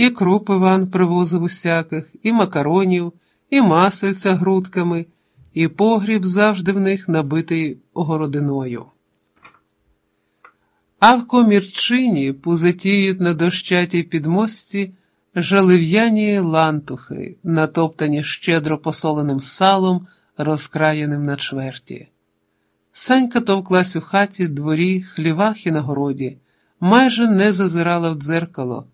І круп Іван привозив усяких, і макаронів, і масельця грудками, і погріб завжди в них набитий огородиною. А в комірчині пузатіють на дощатій підмості жалив'яні лантухи, натоптані щедро посоленим салом, розкраєним на чверті. Санька товклась у хаті, дворі, хлівах і на городі, майже не зазирала в дзеркало,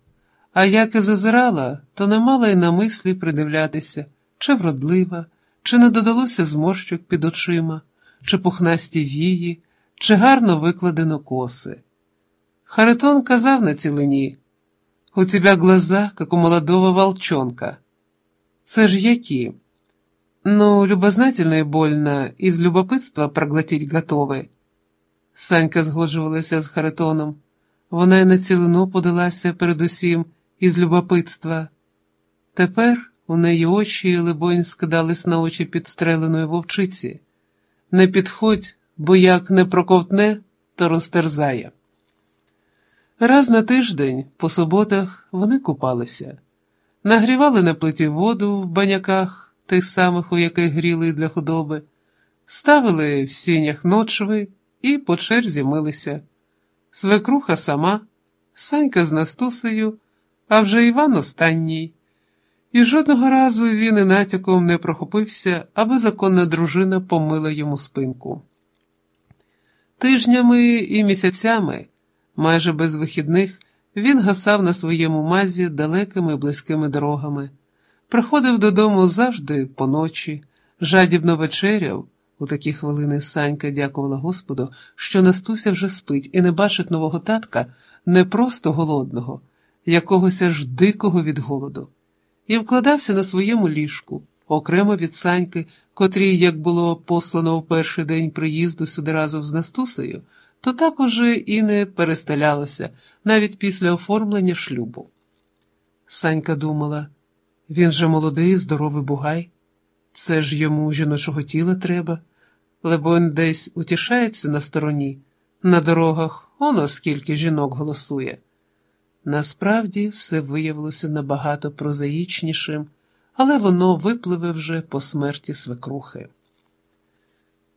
а як і зазирала, то не мала й на мислі придивлятися, чи вродлива, чи не додалося зморщок під очима, чи пухнасті вії, чи гарно викладено коси. Харитон казав на цілині, у тебя глаза, как у молодого волчонка. Це ж які? Ну, любознательно и больно, из любопытства проглотить готовы. Санька згоджувалася з Харитоном. Вона й на цілину подалася передусім із любопитства. Тепер у неї очі, либонь, скидались на очі підстреленої вовчиці. Не підходь, бо як не проковтне, то розтерзає. Раз на тиждень, по суботах, вони купалися, нагрівали на плиті воду в баняках, тих самих, у яких гріли для худоби, ставили в сінях ночви і по черзі милися. Свекруха сама, Санька з Настусею, а вже Іван останній. І жодного разу він і натяком не прохопився, аби законна дружина помила йому спинку. Тижнями і місяцями. Майже без вихідних він гасав на своєму мазі далекими близькими дорогами, приходив додому завжди поночі, жадібно вечеряв. У такі хвилини Санька дякувала Господу, що Настуся вже спить і не бачить нового татка не просто голодного, якогось аж дикого від голоду, і вкладався на своєму ліжку, окремо від Саньки, котрій, як було послано в перший день приїзду сюди разом з Настусею, то так уже і не перестелялося навіть після оформлення шлюбу. Санька думала, він же молодий, здоровий бугай, це ж йому жіночого тіла треба, лебонь десь утішається на стороні, на дорогах оно скільки жінок голосує. Насправді все виявилося набагато прозаїчнішим, але воно випливе вже по смерті свекрухи.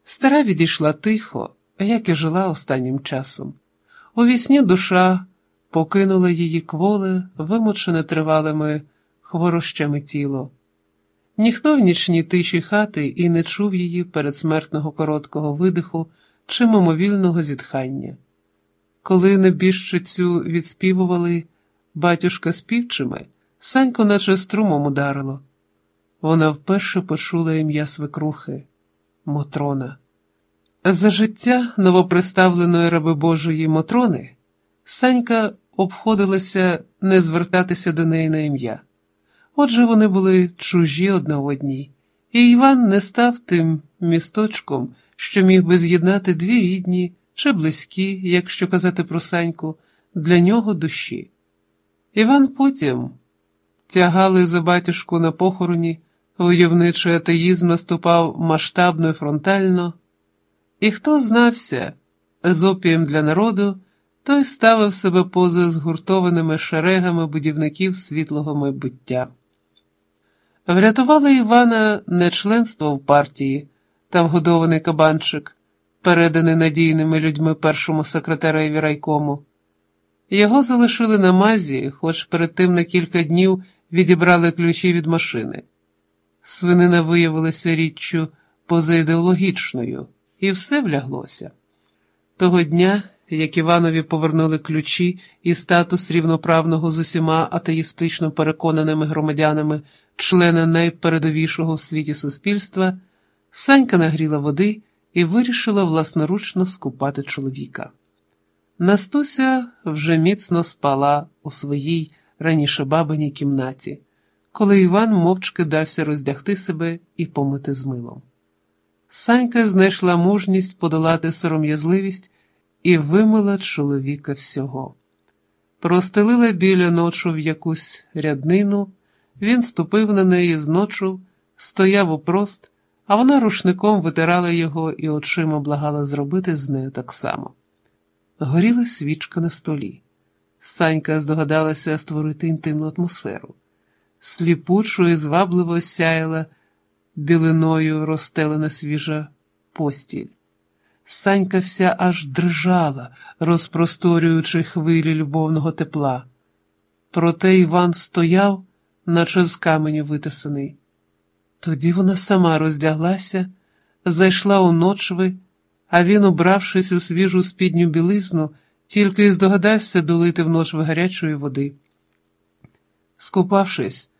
Стара відійшла тихо як і жила останнім часом. У вісні душа покинула її кволе, вимучене тривалими хворощами тіло. Ніхто в нічній тиші хати і не чув її передсмертного короткого видиху чи мимовільного зітхання. Коли небіжчицю відспівували батюшка співчими, Санько наче струмом ударило. Вона вперше почула ім'я свекрухи Мотрона. За життя новоприставленої раби Божої Мотрони Санька обходилася не звертатися до неї на ім'я. Отже, вони були чужі одна одній, і Іван не став тим місточком, що міг би з'єднати дві рідні чи близькі, якщо казати про Саньку, для нього душі. Іван потім тягали за батюшку на похороні, войовничий атеїзм наступав масштабно і фронтально. І хто знався з опієм для народу, той ставив себе поза згуртованими шерегами будівників світлого майбуття. Врятувало Івана не членство в партії та вгодований кабанчик, переданий надійними людьми першому секретареві райкому. Його залишили на мазі, хоч перед тим на кілька днів відібрали ключі від машини. Свинина виявилася річчю позаідеологічною і все вляглося. Того дня, як Іванові повернули ключі і статус рівноправного з усіма атеїстично переконаними громадянами, члена найпередовішого в світі суспільства, Санька нагріла води і вирішила власноручно скупати чоловіка. Настуся вже міцно спала у своїй раніше бабиній кімнаті, коли Іван мовчки дався роздягти себе і помити з милом. Санька знайшла мужність подолати сором'язливість і вимила чоловіка всього. Простелила біля ночу в якусь ряднину, він ступив на неї з ночу, стояв упрост, а вона рушником витирала його і очима благала зробити з нею так само. Горіла свічка на столі. Санька здогадалася створити інтимну атмосферу. Сліпучо і звабливо сяяла білиною розстелена свіжа постіль. Санька вся аж дрижала, розпросторюючи хвилі любовного тепла. Проте Іван стояв, наче з каменю витисаний. Тоді вона сама роздяглася, зайшла у ночви, а він, убравшись у свіжу спідню білизну, тільки й здогадався долити в ночви гарячої води. Скупавшись,